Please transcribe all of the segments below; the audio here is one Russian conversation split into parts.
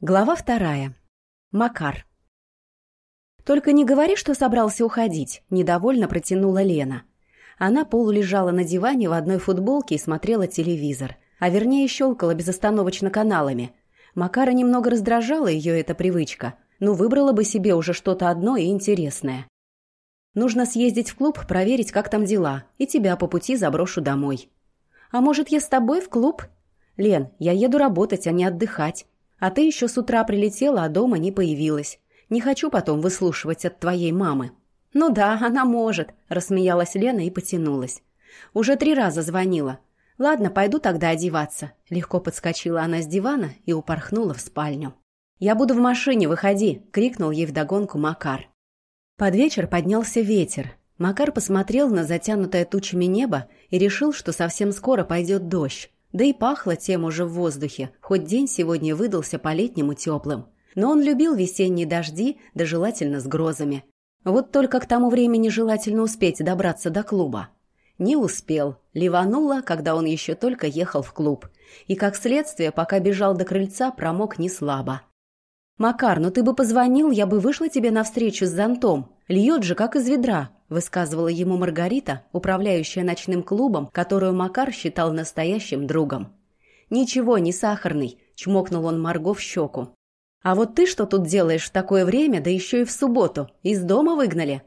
Глава вторая. Макар. «Только не говори, что собрался уходить», — недовольно протянула Лена. Она полулежала на диване в одной футболке и смотрела телевизор, а вернее щелкала безостановочно каналами. Макара немного раздражала ее эта привычка, но выбрала бы себе уже что-то одно и интересное. «Нужно съездить в клуб, проверить, как там дела, и тебя по пути заброшу домой». «А может, я с тобой в клуб?» «Лен, я еду работать, а не отдыхать. А ты еще с утра прилетела, а дома не появилась. Не хочу потом выслушивать от твоей мамы». «Ну да, она может», – рассмеялась Лена и потянулась. «Уже три раза звонила. Ладно, пойду тогда одеваться». Легко подскочила она с дивана и упорхнула в спальню. «Я буду в машине, выходи!» – крикнул ей вдогонку Макар. Под вечер поднялся ветер. Макар посмотрел на затянутое тучами небо и решил, что совсем скоро пойдет дождь. Да и пахло тем уже в воздухе, хоть день сегодня выдался по-летнему теплым. Но он любил весенние дожди, да желательно с грозами. Вот только к тому времени желательно успеть добраться до клуба. Не успел. Ливануло, когда он еще только ехал в клуб. И, как следствие, пока бежал до крыльца, промок не слабо. «Макар, ну ты бы позвонил, я бы вышла тебе навстречу с зонтом. Льет же, как из ведра», – высказывала ему Маргарита, управляющая ночным клубом, которую Макар считал настоящим другом. «Ничего, не сахарный», – чмокнул он Марго в щеку. «А вот ты что тут делаешь в такое время, да еще и в субботу? Из дома выгнали?»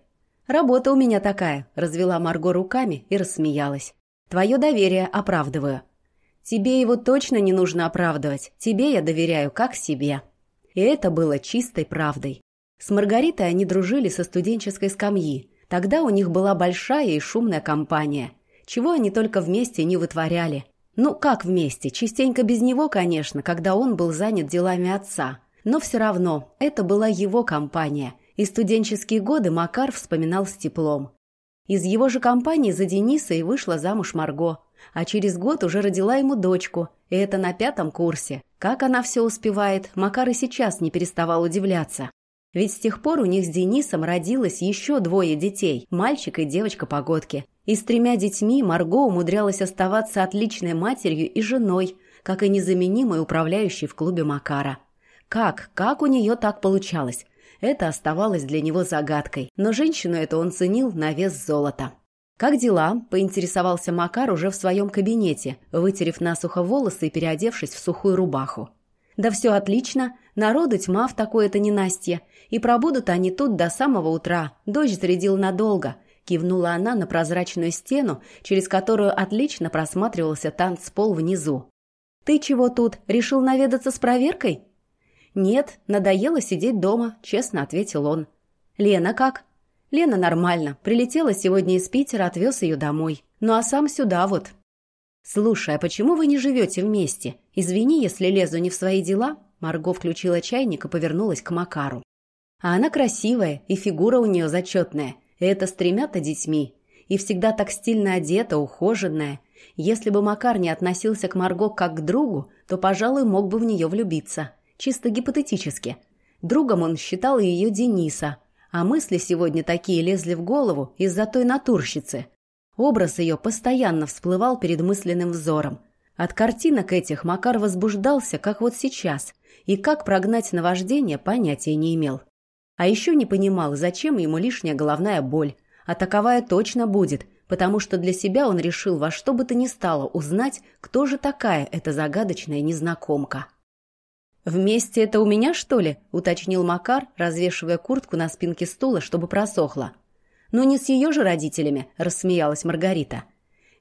«Работа у меня такая», – развела Марго руками и рассмеялась. «Твое доверие оправдываю». «Тебе его точно не нужно оправдывать. Тебе я доверяю, как себе». И это было чистой правдой. С Маргаритой они дружили со студенческой скамьи. Тогда у них была большая и шумная компания. Чего они только вместе не вытворяли. Ну, как вместе? Частенько без него, конечно, когда он был занят делами отца. Но все равно, это была его компания. И студенческие годы Макар вспоминал с теплом. Из его же компании за Дениса и вышла замуж Марго. А через год уже родила ему дочку. И это на пятом курсе. Как она все успевает, Макар и сейчас не переставал удивляться. Ведь с тех пор у них с Денисом родилось еще двое детей – мальчик и девочка-погодки. И с тремя детьми Марго умудрялась оставаться отличной матерью и женой, как и незаменимой управляющей в клубе Макара. Как, как у нее так получалось? Это оставалось для него загадкой, но женщину эту он ценил на вес золота. «Как дела?» – поинтересовался Макар уже в своем кабинете, вытерев насухо волосы и переодевшись в сухую рубаху. «Да все отлично. Народу тьма в такое-то ненастье. И пробудут они тут до самого утра. Дождь зарядил надолго», – кивнула она на прозрачную стену, через которую отлично просматривался танцпол внизу. «Ты чего тут? Решил наведаться с проверкой?» «Нет, надоело сидеть дома», – честно ответил он. «Лена как?» Лена нормально. Прилетела сегодня из Питера, отвез ее домой. Ну а сам сюда вот. «Слушай, а почему вы не живете вместе? Извини, если лезу не в свои дела». Марго включила чайник и повернулась к Макару. А она красивая, и фигура у нее зачетная. Это с тремя-то детьми. И всегда так стильно одета, ухоженная. Если бы Макар не относился к Марго как к другу, то, пожалуй, мог бы в нее влюбиться. Чисто гипотетически. Другом он считал ее Дениса, а мысли сегодня такие лезли в голову из-за той натурщицы. Образ ее постоянно всплывал перед мысленным взором. От картинок этих Макар возбуждался, как вот сейчас, и как прогнать наваждение понятия не имел. А еще не понимал, зачем ему лишняя головная боль. А таковая точно будет, потому что для себя он решил во что бы то ни стало узнать, кто же такая эта загадочная незнакомка. «Вместе это у меня, что ли?» – уточнил Макар, развешивая куртку на спинке стула, чтобы просохла. «Ну не с ее же родителями», – рассмеялась Маргарита.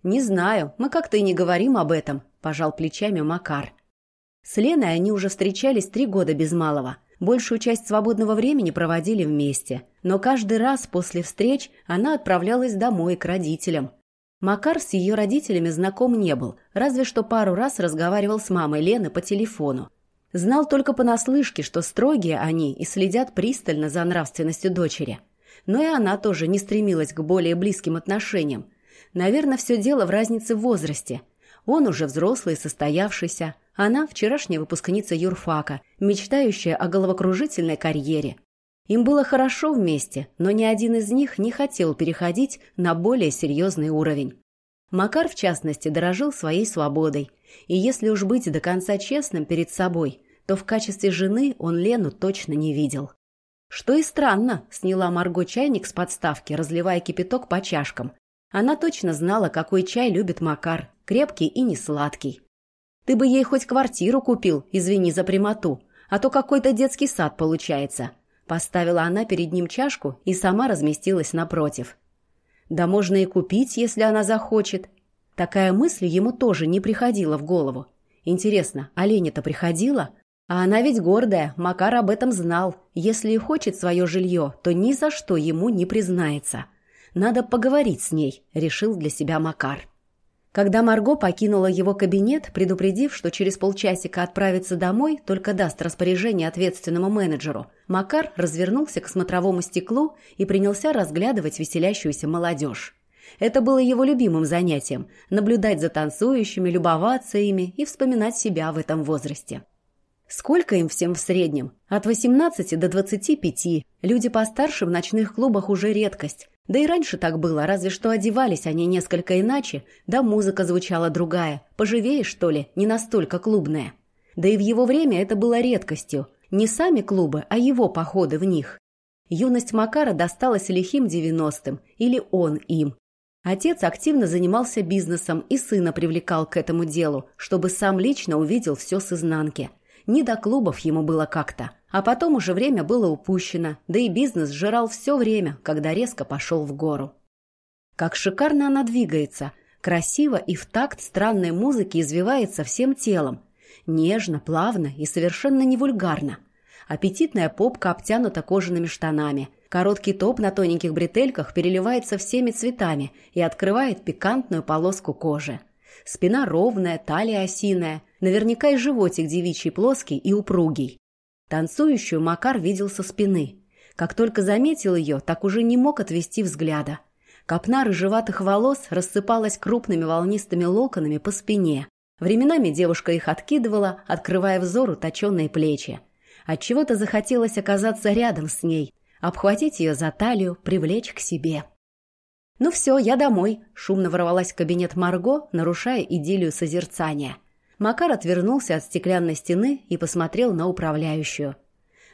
«Не знаю, мы как-то и не говорим об этом», – пожал плечами Макар. С Леной они уже встречались три года без малого. Большую часть свободного времени проводили вместе. Но каждый раз после встреч она отправлялась домой к родителям. Макар с ее родителями знаком не был, разве что пару раз разговаривал с мамой Лены по телефону. Знал только понаслышке, что строгие они и следят пристально за нравственностью дочери. Но и она тоже не стремилась к более близким отношениям. Наверное, все дело в разнице в возрасте. Он уже взрослый состоявшийся, она вчерашняя выпускница юрфака, мечтающая о головокружительной карьере. Им было хорошо вместе, но ни один из них не хотел переходить на более серьезный уровень. Макар, в частности, дорожил своей свободой. И если уж быть до конца честным перед собой, то в качестве жены он Лену точно не видел. Что и странно, сняла Марго чайник с подставки, разливая кипяток по чашкам. Она точно знала, какой чай любит Макар, крепкий и не сладкий. Ты бы ей хоть квартиру купил, извини за прямоту, а то какой-то детский сад получается. Поставила она перед ним чашку и сама разместилась напротив. Да можно и купить, если она захочет. Такая мысль ему тоже не приходила в голову. Интересно, Оленя-то приходила? А она ведь гордая, Макар об этом знал. Если и хочет свое жилье, то ни за что ему не признается. Надо поговорить с ней, решил для себя Макар. Когда Марго покинула его кабинет, предупредив, что через полчасика отправится домой, только даст распоряжение ответственному менеджеру, Макар развернулся к смотровому стеклу и принялся разглядывать веселящуюся молодежь. Это было его любимым занятием – наблюдать за танцующими, любоваться ими и вспоминать себя в этом возрасте. Сколько им всем в среднем? От 18 до 25. Люди постарше в ночных клубах уже редкость. Да и раньше так было, разве что одевались они несколько иначе, да музыка звучала другая, поживее, что ли, не настолько клубная. Да и в его время это было редкостью. Не сами клубы, а его походы в них. Юность Макара досталась лихим девяностым, или он им. Отец активно занимался бизнесом и сына привлекал к этому делу, чтобы сам лично увидел все с изнанки. Не до клубов ему было как-то. А потом уже время было упущено, да и бизнес сжирал все время, когда резко пошел в гору. Как шикарно она двигается. Красиво и в такт странной музыки извивается всем телом. Нежно, плавно и совершенно не вульгарно. Аппетитная попка обтянута кожаными штанами. Короткий топ на тоненьких бретельках переливается всеми цветами и открывает пикантную полоску кожи. Спина ровная, талия осиная, наверняка и животик девичий плоский и упругий. Танцующую Макар видел со спины. Как только заметил ее, так уже не мог отвести взгляда. Копна рыжеватых волос рассыпалась крупными волнистыми локонами по спине. Временами девушка их откидывала, открывая взору точенные плечи. Отчего-то захотелось оказаться рядом с ней, обхватить ее за талию, привлечь к себе. «Ну все, я домой», — шумно ворвалась в кабинет Марго, нарушая идиллию созерцания — Макар отвернулся от стеклянной стены и посмотрел на управляющую.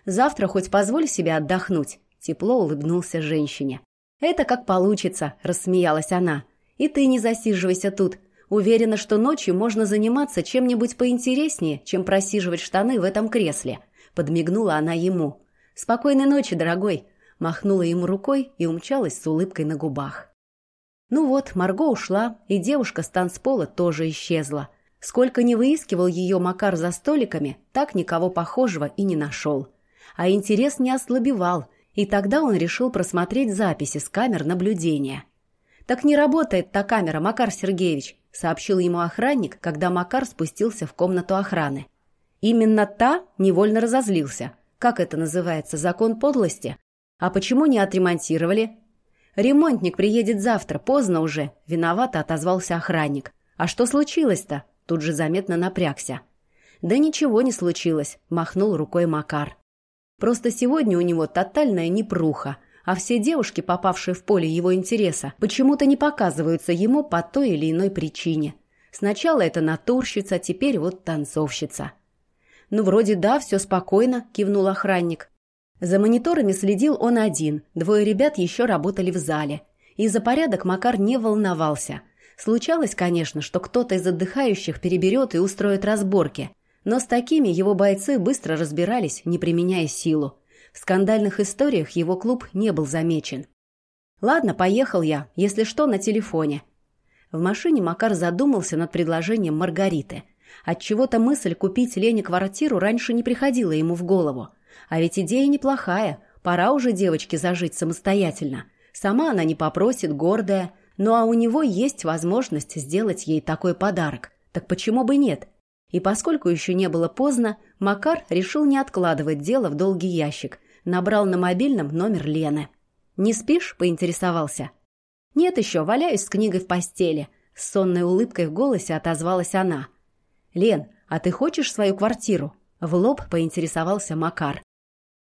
«Завтра хоть позволь себе отдохнуть», — тепло улыбнулся женщине. «Это как получится», — рассмеялась она. «И ты не засиживайся тут. Уверена, что ночью можно заниматься чем-нибудь поинтереснее, чем просиживать штаны в этом кресле», — подмигнула она ему. «Спокойной ночи, дорогой», — махнула ему рукой и умчалась с улыбкой на губах. Ну вот, Марго ушла, и девушка с танцпола тоже исчезла — Сколько не выискивал ее Макар за столиками, так никого похожего и не нашел. А интерес не ослабевал, и тогда он решил просмотреть записи с камер наблюдения. «Так не работает та камера, Макар Сергеевич», сообщил ему охранник, когда Макар спустился в комнату охраны. Именно та невольно разозлился. Как это называется, закон подлости? А почему не отремонтировали? Ремонтник приедет завтра, поздно уже, виновато отозвался охранник. А что случилось-то? Тут же заметно напрягся. «Да ничего не случилось», — махнул рукой Макар. «Просто сегодня у него тотальная непруха, а все девушки, попавшие в поле его интереса, почему-то не показываются ему по той или иной причине. Сначала это натурщица, теперь вот танцовщица». «Ну, вроде да, все спокойно», — кивнул охранник. За мониторами следил он один, двое ребят еще работали в зале. И за порядок Макар не волновался — Случалось, конечно, что кто-то из отдыхающих переберет и устроит разборки, но с такими его бойцы быстро разбирались, не применяя силу. В скандальных историях его клуб не был замечен. «Ладно, поехал я, если что, на телефоне». В машине Макар задумался над предложением Маргариты. Отчего-то мысль купить Лене квартиру раньше не приходила ему в голову. А ведь идея неплохая, пора уже девочке зажить самостоятельно. Сама она не попросит, гордая – ну а у него есть возможность сделать ей такой подарок. Так почему бы нет? И поскольку еще не было поздно, Макар решил не откладывать дело в долгий ящик. Набрал на мобильном номер Лены. «Не спишь?» – поинтересовался. «Нет еще, валяюсь с книгой в постели». С сонной улыбкой в голосе отозвалась она. «Лен, а ты хочешь свою квартиру?» В лоб поинтересовался Макар.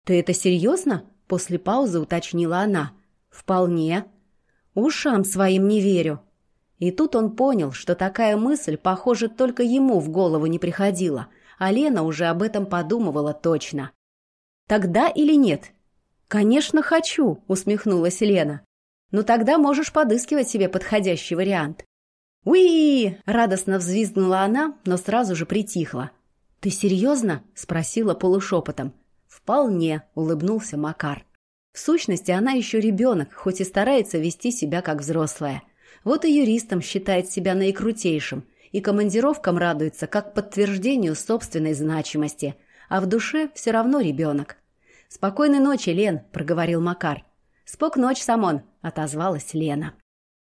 «Ты это серьезно?» – после паузы уточнила она. «Вполне», Ушам своим не верю. И тут он понял, что такая мысль, похоже, только ему в голову не приходила, а Лена уже об этом подумывала точно. «Тогда или нет?» «Конечно, хочу», — усмехнулась Лена. «Но тогда можешь подыскивать себе подходящий вариант». «Уи!» — радостно взвизгнула она, но сразу же притихла. «Ты серьезно?» — спросила полушепотом. «Вполне», — улыбнулся Макар. В сущности, она еще ребенок, хоть и старается вести себя как взрослая. Вот и юристом считает себя наикрутейшим, и командировкам радуется как подтверждению собственной значимости, а в душе все равно ребенок. «Спокойной ночи, Лен», — проговорил Макар. «Спок ночь, Самон», — отозвалась Лена.